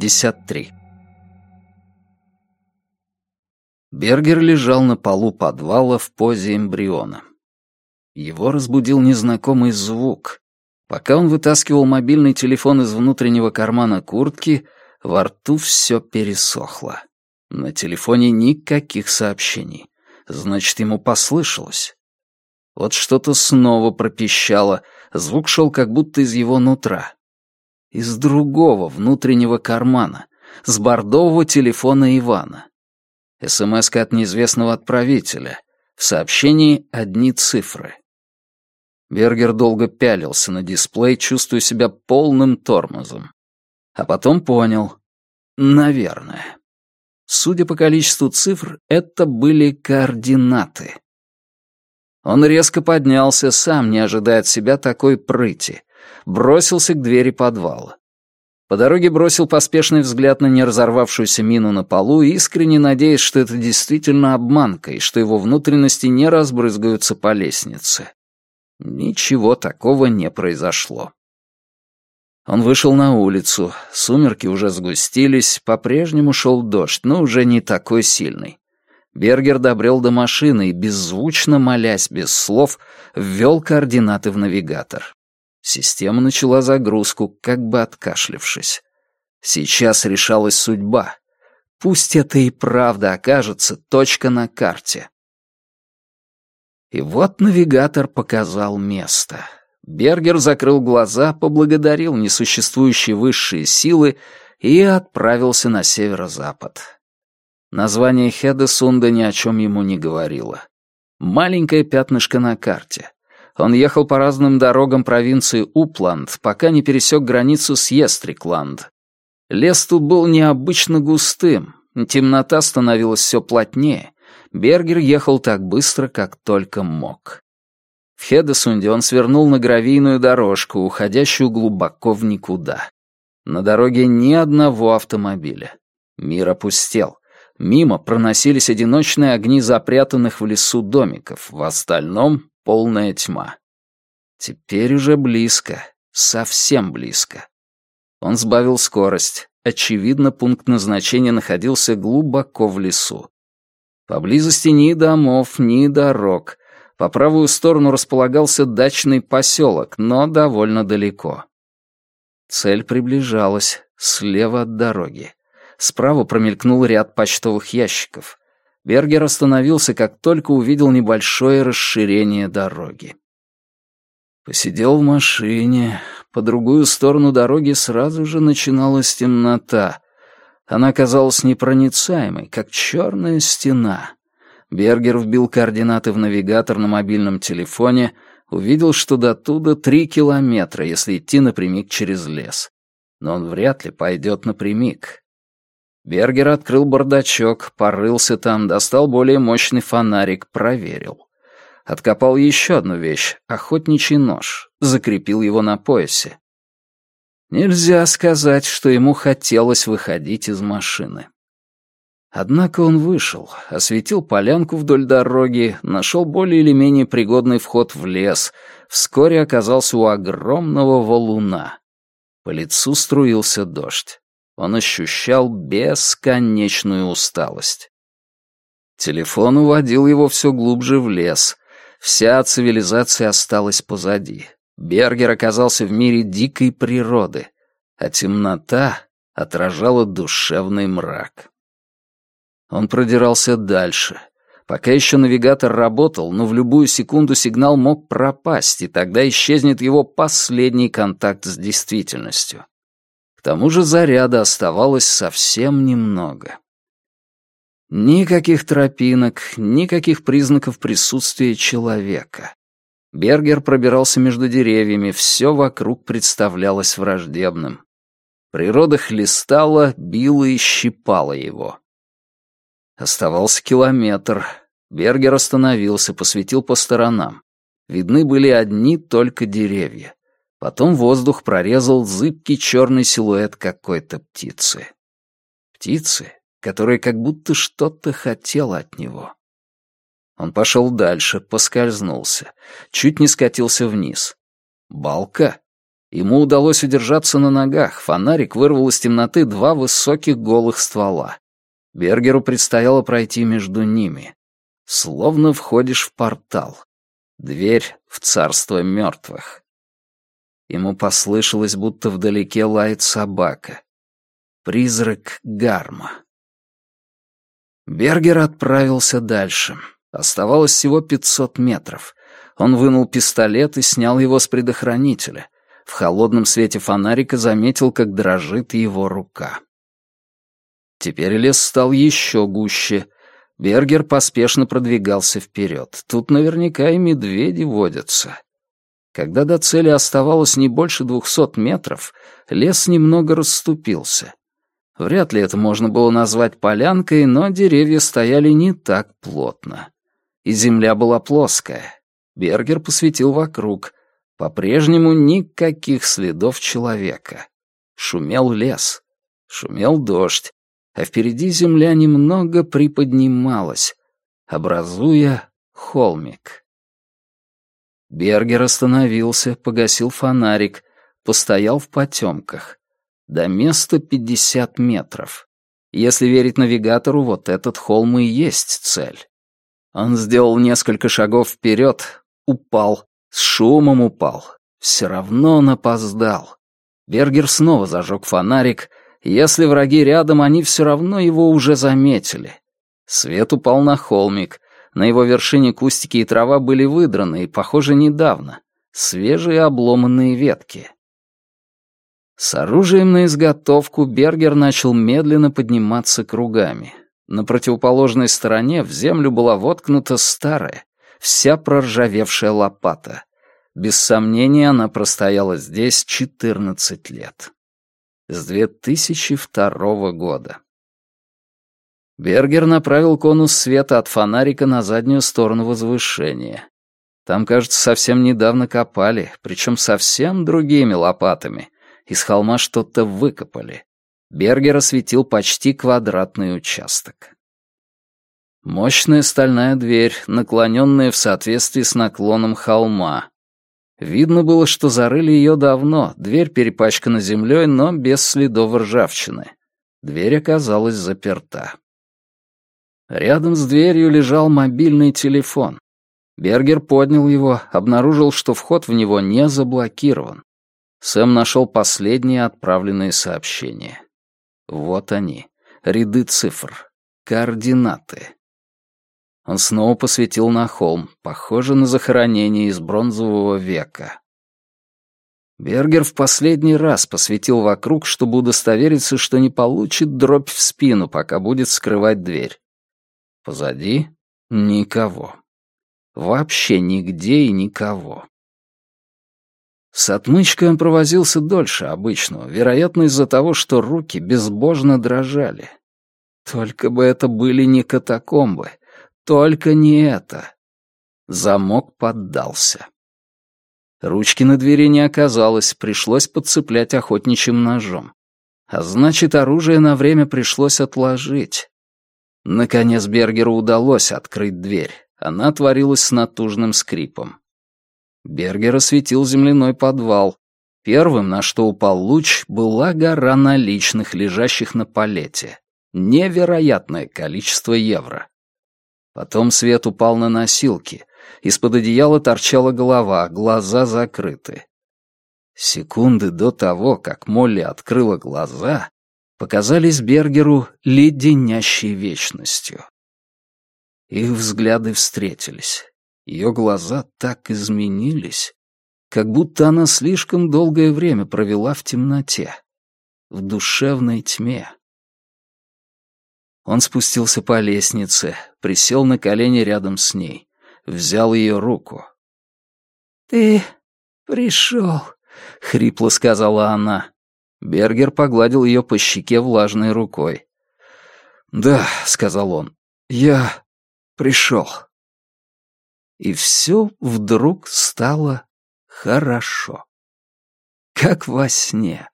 53. Бергер лежал на полу подвала в позе эмбриона. Его разбудил незнакомый звук. Пока он вытаскивал мобильный телефон из внутреннего кармана куртки, во рту все пересохло. На телефоне никаких сообщений. Значит, ему послышалось. Вот что-то снова пропищало, звук шел как будто из его нутра. Из другого внутреннего кармана, с бордового телефона Ивана. СМС от неизвестного отправителя. В сообщении одни цифры. Бергер долго пялился на дисплей, чувствуя себя полным тормозом. А потом понял. Наверное. Судя по количеству цифр, это были координаты. Он резко поднялся, сам не ожидая от себя такой прыти. Бросился к двери подвала. По дороге бросил поспешный взгляд на неразорвавшуюся мину на полу, искренне надеясь, что это действительно обманка и что его внутренности не разбрызгаются по лестнице. Ничего такого не произошло. Он вышел на улицу, сумерки уже сгустились, по-прежнему шел дождь, но уже не такой сильный. Бергер добрел до машины и, беззвучно молясь без слов, ввел координаты в навигатор. Система начала загрузку, как бы откашлившись. Сейчас решалась судьба. Пусть это и правда окажется точка на карте. И вот навигатор показал место. Бергер закрыл глаза, поблагодарил несуществующие высшие силы и отправился на северо-запад. Название Хедесунда ни о чем ему не говорило. Маленькое пятнышко на карте. Он ехал по разным дорогам провинции Упланд, пока не пересек границу с Естрикланд. Лес тут был необычно густым, темнота становилась все плотнее, Бергер ехал так быстро, как только мог. В Хедесунде он свернул на гравийную дорожку, уходящую глубоко в никуда. На дороге ни одного автомобиля. Мир опустел. Мимо проносились одиночные огни запрятанных в лесу домиков, в остальном — полная тьма. Теперь уже близко, совсем близко. Он сбавил скорость. Очевидно, пункт назначения находился глубоко в лесу. Поблизости ни домов, ни дорог. По правую сторону располагался дачный поселок, но довольно далеко. Цель приближалась, слева от дороги. Справа промелькнул ряд почтовых ящиков. Бергер остановился, как только увидел небольшое расширение дороги. Посидел в машине. По другую сторону дороги сразу же начиналась темнота. Она казалась непроницаемой, как черная стена. Бергер вбил координаты в навигатор на мобильном телефоне, увидел, что до туда три километра, если идти напрямик через лес. Но он вряд ли пойдет напрямик. Бергер открыл бардачок, порылся там, достал более мощный фонарик, проверил. Откопал еще одну вещь — охотничий нож, закрепил его на поясе. Нельзя сказать, что ему хотелось выходить из машины. Однако он вышел, осветил полянку вдоль дороги, нашел более или менее пригодный вход в лес, вскоре оказался у огромного валуна. По лицу струился дождь. Он ощущал бесконечную усталость. Телефон уводил его все глубже в лес. Вся цивилизация осталась позади. Бергер оказался в мире дикой природы, а темнота отражала душевный мрак. Он продирался дальше. Пока еще навигатор работал, но в любую секунду сигнал мог пропасть, и тогда исчезнет его последний контакт с действительностью. К тому же заряда оставалось совсем немного. Никаких тропинок, никаких признаков присутствия человека. Бергер пробирался между деревьями, все вокруг представлялось враждебным. Природа хлестала, била и щипала его. Оставался километр. Бергер остановился, посветил по сторонам. Видны были одни только деревья. Потом воздух прорезал зыбкий черный силуэт какой-то птицы. Птицы, которая как будто что-то хотела от него. Он пошел дальше, поскользнулся. Чуть не скатился вниз. Балка? Ему удалось удержаться на ногах, фонарик вырвал из темноты два высоких голых ствола. Бергеру предстояло пройти между ними. Словно входишь в портал. Дверь в царство мертвых. Ему послышалось, будто вдалеке лает собака. Призрак Гарма. Бергер отправился дальше. Оставалось всего 500 метров. Он вынул пистолет и снял его с предохранителя. В холодном свете фонарика заметил, как дрожит его рука. Теперь лес стал еще гуще — Бергер поспешно продвигался вперед. Тут наверняка и медведи водятся. Когда до цели оставалось не больше двухсот метров, лес немного расступился. Вряд ли это можно было назвать полянкой, но деревья стояли не так плотно. И земля была плоская. Бергер посветил вокруг. По-прежнему никаких следов человека. Шумел лес. Шумел дождь а впереди земля немного приподнималась, образуя холмик. Бергер остановился, погасил фонарик, постоял в потемках. До места пятьдесят метров. Если верить навигатору, вот этот холм и есть цель. Он сделал несколько шагов вперед, упал, с шумом упал. Все равно он опоздал. Бергер снова зажег фонарик, если враги рядом, они все равно его уже заметили. Свет упал на холмик. На его вершине кустики и трава были выдраны, и, похоже, недавно. Свежие обломанные ветки. С оружием на изготовку Бергер начал медленно подниматься кругами. На противоположной стороне в землю была воткнута старая, вся проржавевшая лопата. Без сомнения, она простояла здесь 14 лет с 2002 года. Бергер направил конус света от фонарика на заднюю сторону возвышения. Там, кажется, совсем недавно копали, причем совсем другими лопатами. Из холма что-то выкопали. Бергер осветил почти квадратный участок. Мощная стальная дверь, наклоненная в соответствии с наклоном холма. Видно было, что зарыли ее давно, дверь перепачкана землей, но без следов ржавчины. Дверь оказалась заперта. Рядом с дверью лежал мобильный телефон. Бергер поднял его, обнаружил, что вход в него не заблокирован. Сэм нашел последние отправленные сообщения. Вот они, ряды цифр, координаты. Он снова посветил на холм, похоже на захоронение из бронзового века. Бергер в последний раз посветил вокруг, чтобы удостовериться, что не получит дробь в спину, пока будет скрывать дверь. Позади — никого. Вообще нигде и никого. С отмычкой он провозился дольше обычного, вероятно, из-за того, что руки безбожно дрожали. Только бы это были не катакомбы, только не это. Замок поддался. Ручки на двери не оказалось, пришлось подцеплять охотничьим ножом. А значит, оружие на время пришлось отложить. Наконец Бергеру удалось открыть дверь. Она отворилась с натужным скрипом. Бергер осветил земляной подвал. Первым, на что упал луч, была гора наличных, лежащих на палете. Невероятное количество евро. Потом свет упал на носилки. Из-под одеяла торчала голова, глаза закрыты. Секунды до того, как Молли открыла глаза, показались Бергеру леденящей вечностью. Их взгляды встретились. Ее глаза так изменились, как будто она слишком долгое время провела в темноте, в душевной тьме. Он спустился по лестнице, присел на колени рядом с ней, взял ее руку. «Ты пришел», — хрипло сказала она. Бергер погладил ее по щеке влажной рукой. «Да», — сказал он, — «я пришел». И все вдруг стало хорошо. Как во сне.